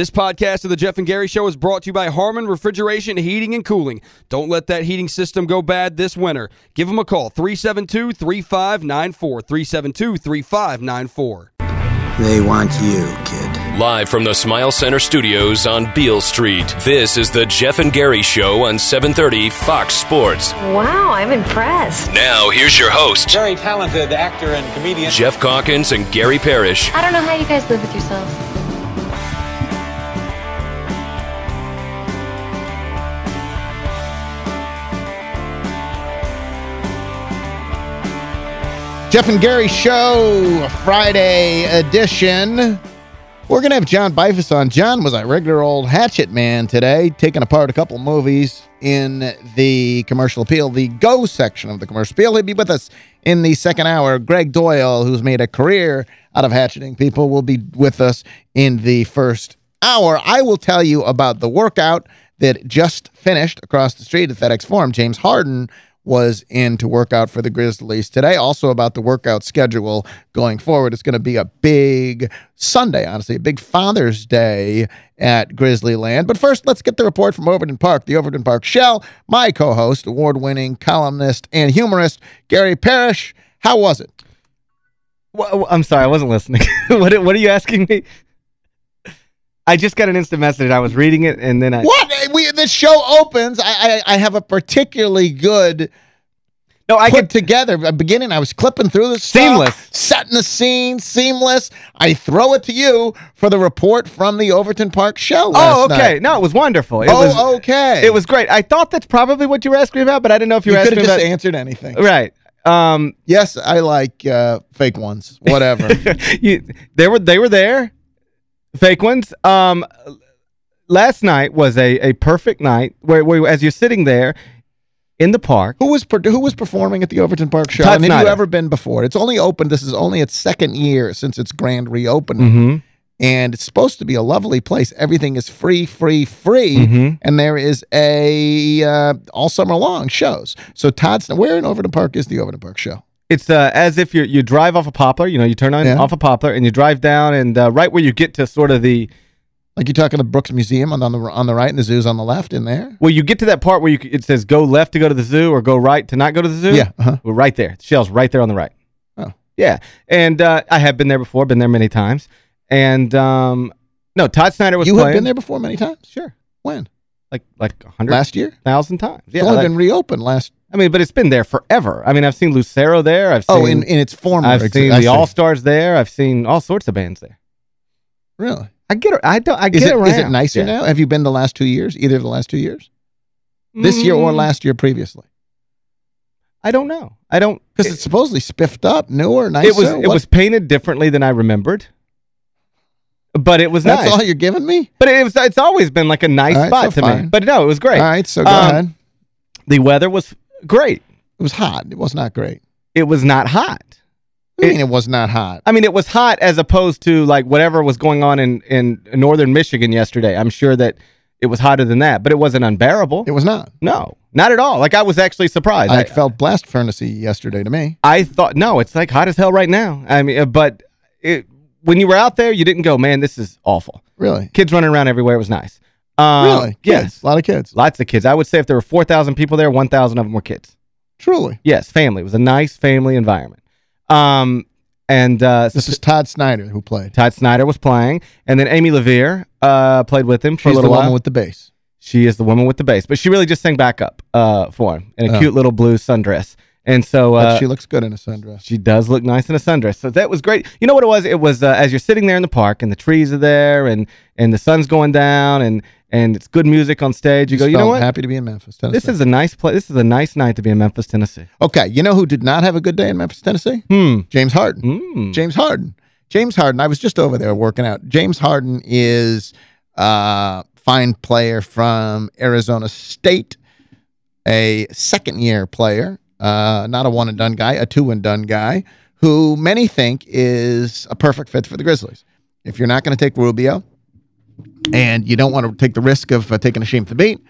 This podcast of the Geoff and Gary Show is brought to you by Harmon Refrigeration, Heating, and Cooling. Don't let that heating system go bad this winter. Give them a call, 372-3594, 372-3594. They want you, kid. Live from the Smile Center studios on Beale Street, this is the Geoff and Gary Show on 730 Fox Sports. Wow, I'm impressed. Now, here's your host. Very talented actor and comedian. Geoff Calkins and Gary Parrish. I don't know how you guys live with yourselves. Geoff and Gary Show, Friday edition. We're going to have John Beifuss on. John was a regular old hatchet man today, taking apart a couple movies in the commercial appeal, the Go section of the commercial appeal. He'll be with us in the second hour. Gregg Doyle, who's made a career out of hatcheting people, will be with us in the first hour. I will tell you about the workout that just finished across the street at FedEx Forum. James Harden was in to work out for the Grizzlies today. Also about the workout schedule going forward. It's going to be a big Sunday, honestly, a big Father's Day at Grizzly Land. But first, let's get the report from Overton Park, the Overton Park Shell. My co-host, award-winning columnist and humorist, Gary Parrish. How was it? Well, I'm sorry, I wasn't listening. what, what are you asking me? I just got an instant message. I was reading it, and then I... What? We The show opens. I, I, I have a particularly good... No, I put could together. At the beginning, I was clipping through the stuff, Seamless. setting the scene, seamless. I throw it to you for the report from the Overton Park show Oh, okay. night. No, it was wonderful. It oh, was, okay. It was great. I thought that's probably what you were asking about, but I didn't know if you, You were could asking have just about... answered anything. Right. Um, Yes, I like uh, fake ones. Whatever. you, they were they were there, fake ones. Um, last night was a a perfect night where, where as you're sitting there in the park. who was who was performing at the Overton Park show? Todd and have you ever been before? It's only opened. This is only its second year since its grand reopening. Mm-hmm. and it's supposed to be a lovely place. Everything is free, free, free, Mhm. and there is a uh, all summer long shows. So Todd's where in Overton Park is the Overton Park show? It's uh, as if you you drive off a poplar. You know, you turn on Yeah. off a poplar and you drive down, and uh, right where you get to sort of the Like you're talking the Brooks Museum on, on the on the right, and the zoo's on the left. In there, well, you get to that part where you it says go left to go to the zoo or go right to not go to the zoo. Yeah, uh-huh. We're right there. The shell's right there on the right. Oh. Yeah, and uh, I have been there before. Been there many times, and um, no, Todd Snider was you playing. have been there before many times. Sure, When like like a hundred last year? thousand times. It's Yeah, only like- been reopened last. I mean, but it's been there forever. I mean, I've seen Lucero there. I've seen, Oh, in in its former. I've seen I the. All Stars there. I've seen all sorts of bands there. Really? I get it. I don't. I Is get it around. is it nicer Yeah. now? Have you been the last two years? Either of the last two years? This year or Mm, last year previously? I don't know. I don't Because it- it's supposedly spiffed up, newer, nicer. It was it What- was painted differently than I remembered. But it was That's nice. all you're giving me? but it was it's always been like a nice right, spot so to me. But no, it was great. All right, so go Um, ahead. The weather was great. It was hot. It was not great. It was not hot. I mean, It- it was not hot. I mean, it was hot as opposed to like whatever was going on in in northern Michigan yesterday. I'm sure that it was hotter than that, but it wasn't unbearable. It was not. no, not at all. Like I was actually surprised. I, felt blast furnace-y yesterday to me. I thought, no, it's like hot as hell right now. I mean, uh, but it, when you were out there, you didn't go, man, this is awful. Really? Kids running around everywhere. It was nice. Um, really? Yes. Kids. A lot of kids. Lots of kids. I would say if there were 4,000 people there, 1,000 of them were kids. Truly. Yes, family. It was a nice family environment. Um, and uh, This is Todd Snider who played. Todd Snider was playing, and then Amy LaVere uh, played with him for She's a the woman while. with the bass. she is the woman with the bass, but she really just sang backup uh, for him in a Oh. cute little blue sundress. And so uh, she looks good in a sundress. She does look nice in a sundress. So that was great. You know what it was? It was uh, as you're sitting there in the park and the trees are there and and the sun's going down and and it's good music on stage. You go, you know what? Happy to be in Memphis, Tennessee. This is a nice place. This is a nice night to be in Memphis, Tennessee. Okay, you know who did not have a good day in Memphis, Tennessee? Hmm. James Harden. Mm. James Harden. James Harden. I was just over there working out. James Harden is a fine player from Arizona State, a second-year player, uh, not a one-and-done guy, a two-and-done guy, who many think is a perfect fit for the Grizzlies. If you're not going to take Rubio and you don't want to take the risk of uh, taking Hasheem Thabeet,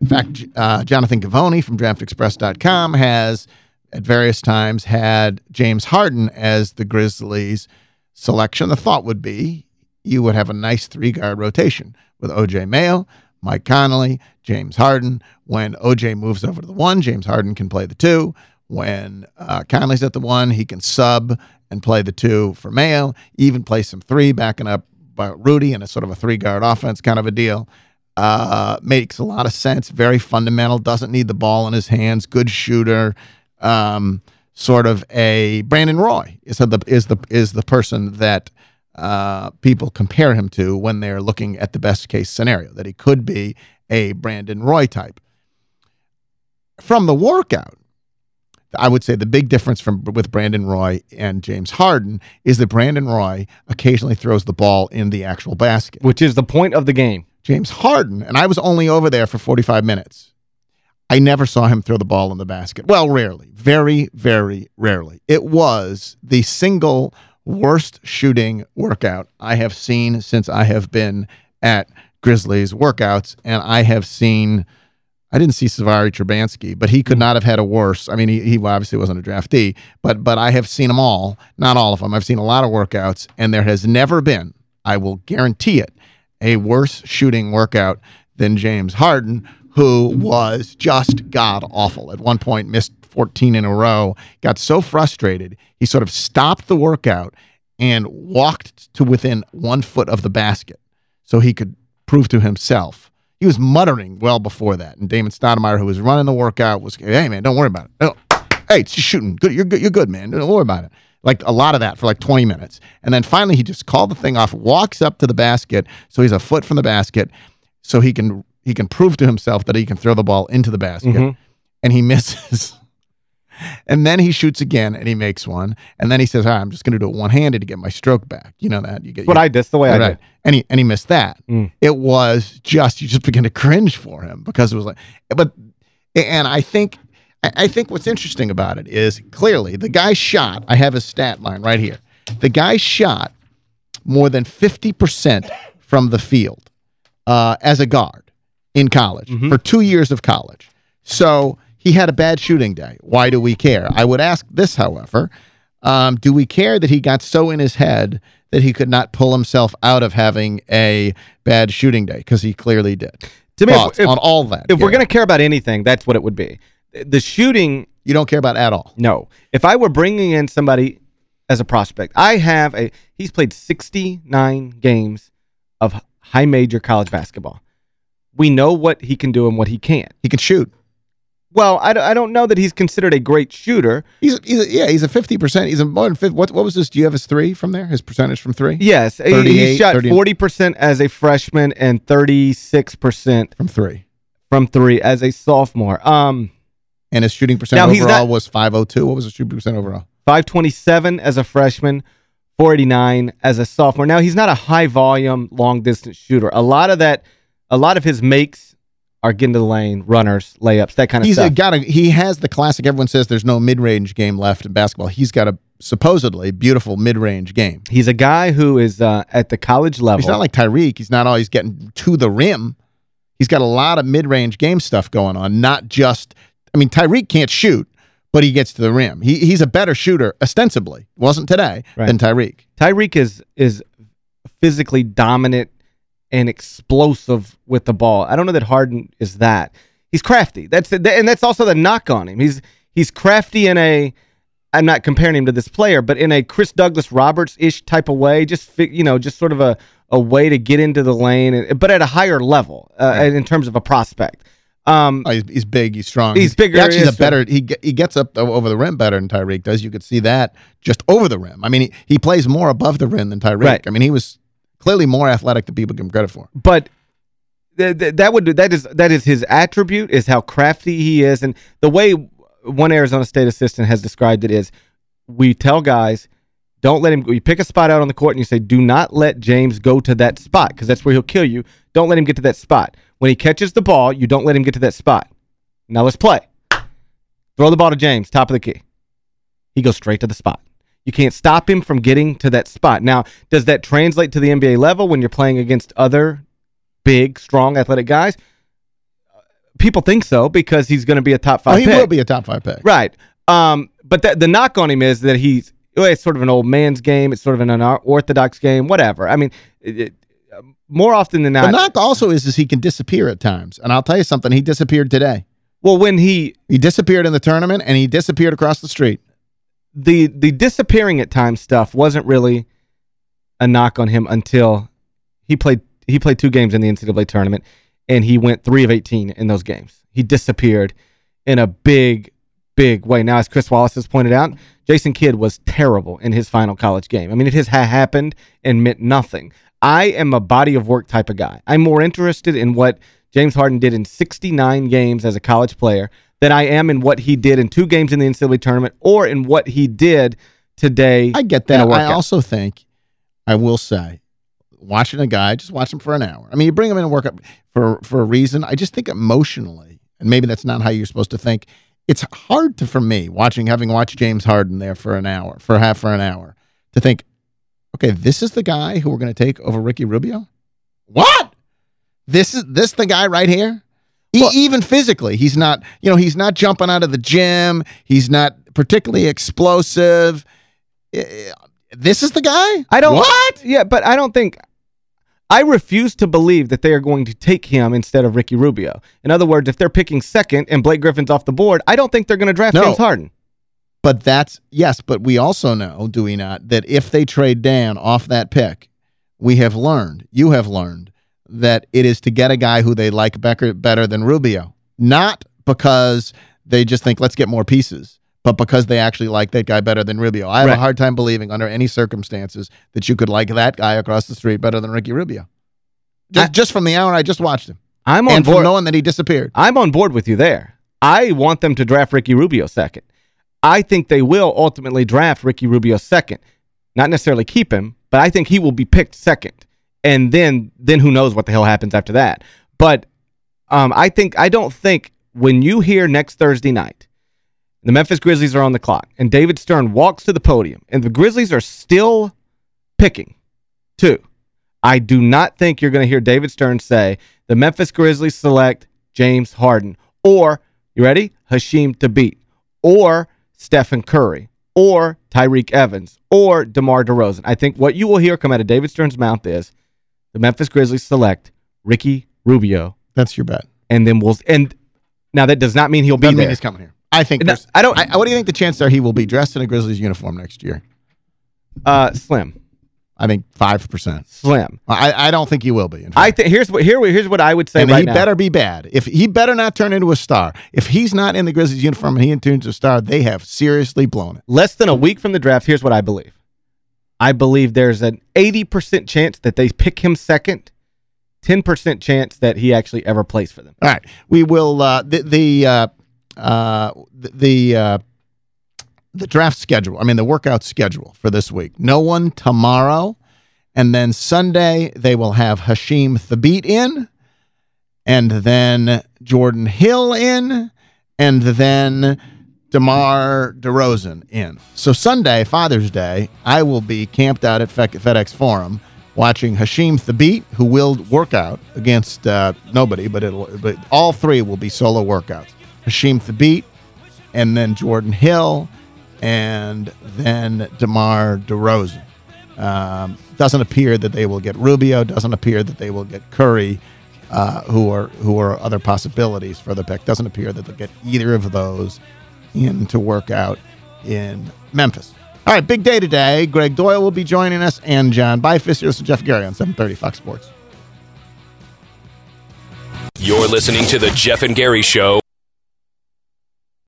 in fact, uh, Jonathan Givony from DraftExpress.com has at various times had James Harden as the Grizzlies' selection. The thought would be you would have a nice three-guard rotation with O.J. Mayo, Mike Conley, James Harden. When O.J. moves over to the one, James Harden can play the two. When uh, Conley's at the one, he can sub and play the two for Mayo, even play some three, backing up by Rudy in a sort of a three-guard offense kind of a deal. Uh, makes a lot of sense. Very fundamental. Doesn't need the ball in his hands. Good shooter. Um, sort of a Brandon Roy is the is the is the person that uh, people compare him to when they're looking at the best case scenario. That he could be a Brandon Roy type. From the workout, I would say the big difference from with Brandon Roy and James Harden is that Brandon Roy occasionally throws the ball in the actual basket. Which is the point of the game. James Harden, and I was only over there for 45 minutes. I never saw him throw the ball in the basket. Well, rarely. Very, very rarely. It was the single worst shooting workout I have seen since I have been at Grizzlies workouts, and I have seen – I didn't see Savari Trubansky, but he could mm. not have had a worse. I mean, he, he obviously wasn't a draftee, but but I have seen them all, not all of them. I've seen a lot of workouts, and there has never been, I will guarantee it, a worse shooting workout than James Harden, who was just god awful. At one point, missed 14 in a row, got so frustrated, he sort of stopped the workout and walked to within one foot of the basket so he could prove to himself he was muttering well before that. And Damon Stoudemire, who was running the workout, was, hey, man, don't worry about it. No. Hey, it's just shooting. Good. You're good. You're good, man. Don't worry about it. Like a lot of that for like 20 minutes. And then finally, he just called the thing off, walks up to the basket. So he's a foot from the basket. So he can he can prove to himself that he can throw the ball into the basket. Mhm. And he misses. And then he shoots again and he makes one. And then he says, All right, I'm just going to do it one handed to get my stroke back. You know that. You get What you- I that's the way I did. And he and he missed that. Mm. It was just you just begin to cringe for him because it was like but and I think I think what's interesting about it is clearly the guy shot, I have his stat line right here. The guy shot more than 50% from the field uh, as a guard in college for two years of college. So he had a bad shooting day. Why do we care? I would ask this, however. Um, do we care that he got so in his head that he could not pull himself out of having a bad shooting day? Because he clearly did. To me, if- on all that. If we're going to care about anything, that's what it would be. The shooting, You don't care about at all. no. If I were bringing in somebody as a prospect, I have a he's played 69 games of high major college basketball. We know what he can do and what he can't. He can shoot. Well, I, don't- I don't know that he's considered a great shooter. He's, he's a, yeah, he's a 50%. He's a more than 50. What, what was this? Do you have his three from there? His percentage from three? Yes, he- he 38, shot 40% as a freshman and 36% From three. from three as a sophomore. Um, And his shooting percent Now, overall not- was 502. What was his shooting percent overall? 527 as a freshman, 489 as a sophomore. Now, he's not a high volume, long distance shooter. A lot of that, a lot of his makes are getting to the lane, runners, layups, that kind of He's stuff. got a, he has the classic. Everyone says there's no mid range game left in basketball. He's got a supposedly beautiful mid range game. he's a guy who is uh, at the college level. He's not like Tyreke. He's not always getting to the rim. He's got a lot of mid range game stuff going on, not just. I mean, Tyreke can't shoot, but he gets to the rim. He he's a better shooter, ostensibly. Wasn't today Right. than Tyreke. Tyreke is is physically dominant and explosive with the ball. I don't know that Harden is that. He's crafty. That's the, and that's also the knock on him. He's he's crafty in a I'm not comparing him to this player, but in a Chris Douglas Roberts-ish type of way, just you know, just sort of a a way to get into the lane, and, but at a higher level uh, in terms of a prospect. Um, Oh, he's, he's big. He's strong. He's bigger, He actually, he is is a better. He he gets up over the rim better than Tyreke does. You could see that just over the rim. I mean, he, he plays more above the rim than Tyreke. Right. I mean, he was clearly more athletic than people give him credit for. but th- th- that would that is that is his attribute is how crafty he is. And the way one Arizona State assistant has described it is we tell guys don't let him you pick a spot out on the court and you say do not let James go to that spot because that's where he'll kill you. Don't let him get to that spot. When he catches the ball you don't let him get to that spot. Now let's play. Throw the ball to James top of the key. He goes straight to the spot you can't stop him from getting to that spot now does that translate to the NBA level when you're playing against other big, strong, athletic guys? People think so because he's going to be a top Oh, five he pick. will be a top five pick. Right. Um, but the, the knock on him is that he's well, it's sort of an old man's game. It's sort of an unorthodox game, whatever. I mean, it, it, more often than not. The knock also is, is he can disappear at times. And I'll tell you something, he disappeared today. Well, when he... He disappeared in the tournament, and he disappeared across the street. The, the disappearing at times stuff wasn't really a knock on him until he played he played two games in the NCAA tournament, and he went 3 of 18 in those games. He disappeared in a big, big way. Now, as Chris Wallace has pointed out, Jason Kidd was terrible in his final college game. I mean, it has happened and meant nothing. I am a body of work type of guy. I'm more interested in what James Harden did in 69 games as a college player than I am in what he did in two games in the NCAA tournament or in what he did today. I get that. I also think, I will say, watching a guy, just watch him for an hour. I mean, you bring him in and work up for, for a reason. I just think emotionally, and maybe that's not how you're supposed to think, it's hard to, for me, watching, having watched James Harden there for an hour, for half for an hour, to think, okay, this is the guy who we're going to take over Ricky Rubio? What? This is this the guy right here? Well, even physically, he's not, you know, he's not jumping out of the gym. He's not particularly explosive. This is the guy? I don't What? Yeah, but I don't think I refuse to believe that they are going to take him instead of Ricky Rubio. In other words, if they're picking second and Blake Griffin's off the board, I don't think they're going to draft no. James Harden. But that's, yes, but we also know, do we not, that if they trade Dan off that pick, we have learned, you have learned, that it is to get a guy who they like better, better than Rubio. Not because they just think, let's get more pieces, but because they actually like that guy better than Rubio. I have right. a hard time believing under any circumstances that you could like that guy across the street better than Ricky Rubio. Just, I, just from the hour I just watched him. I'm on and board. knowing that he disappeared. I'm on board with you there. I want them to draft Ricky Rubio second. I think they will ultimately draft Ricky Rubio second. Not necessarily keep him, but I think he will be picked second. And then then who knows what the hell happens after that. But um, I think I don't think when you hear next Thursday night, the Memphis Grizzlies are on the clock, and David Stern walks to the podium, and the Grizzlies are still picking two. I do not think you're going to hear David Stern say the Memphis Grizzlies select James Harden or, you ready? Hasheem Thabeet or Stephen Curry or Tyreke Evans or DeMar DeRozan. I think what you will hear come out of David Stern's mouth is the Memphis Grizzlies select Ricky Rubio. That's your bet. And then we'll and now that does not mean he'll Doesn't be there. Mean he's coming here. I think no, I don't I, what do you think the chances are he will be dressed in a Grizzlies uniform next year? Uh slim. I think 5%. Slim. I, I don't think he will be. I think here's what here here's what I would say and right he now. better be bad. If he better not turn into a star. If he's not in the Grizzlies uniform and he turns into a star, they have seriously blown it. Less than a week from the draft, here's what I believe. I believe there's an 80% chance that they pick him second, 10% chance that he actually ever plays for them. All right. We will uh, the the uh, uh, the uh, the draft schedule. I mean the workout schedule for this week. No one tomorrow. And then Sunday, they will have Hasheem Thabeet in, and then Jordan Hill in, and then DeMar DeRozan in. So Sunday, Father's Day, I will be camped out at FedEx Forum watching Hasheem Thabeet, who will work out against uh, nobody, but it'll but all three will be solo workouts. Hasheem Thabeet, and then Jordan Hill, and then DeMar DeRozan. Um, doesn't appear that they will get Rubio. Doesn't appear that they will get Curry, uh, who are who are other possibilities for the pick. Doesn't appear that they'll get either of those in to work out in Memphis. All right, big day today. Gregg Doyle will be joining us, and John Beifuss. Here's Geoff Gary on 730 Fox Sports. You're listening to the Geoff and Gary Show.